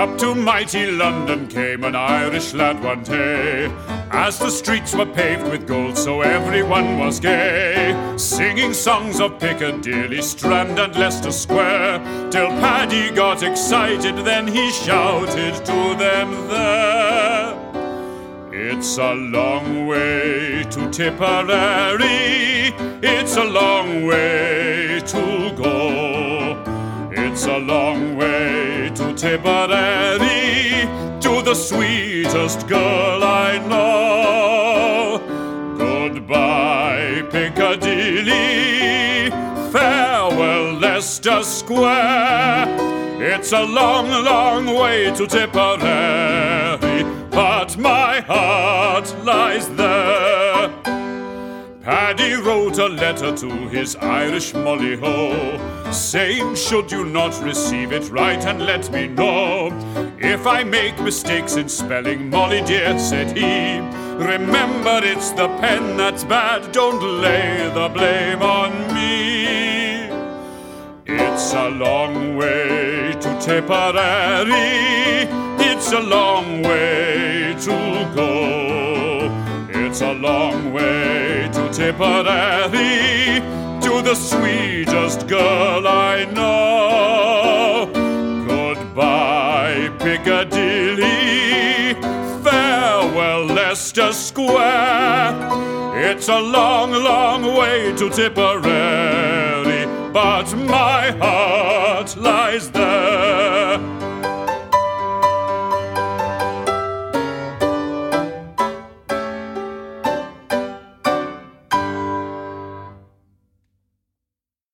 Up to mighty London came an Irish lad one day. As the streets were paved with gold, so everyone was gay. Singing songs of Piccadilly, Strand, and Leicester Square. Till Paddy got excited, then he shouted to them there. It's a long way to Tipperary. It's a long way to go. It's a long way to Tipperary, the sweetest girl I know. Goodbye, Piccadilly. Farewell, Leicester Square. It's a long, long way to Tipperary, but my heart lies there. Paddy wrote a letter to his Irish Molly-O, saying, Should you not receive it, write and let me know. If I make mistakes in spelling, Molly dear, said he, remember it's the pen that's bad, don't lay the blame on me. It's a long way to Tipperary, it's a long way to go. It's a long way Tipperary, to the sweetest girl I know. Goodbye, Piccadilly. Farewell, Leicester Square. It's a long, long way to Tipperary, but my heart lies there.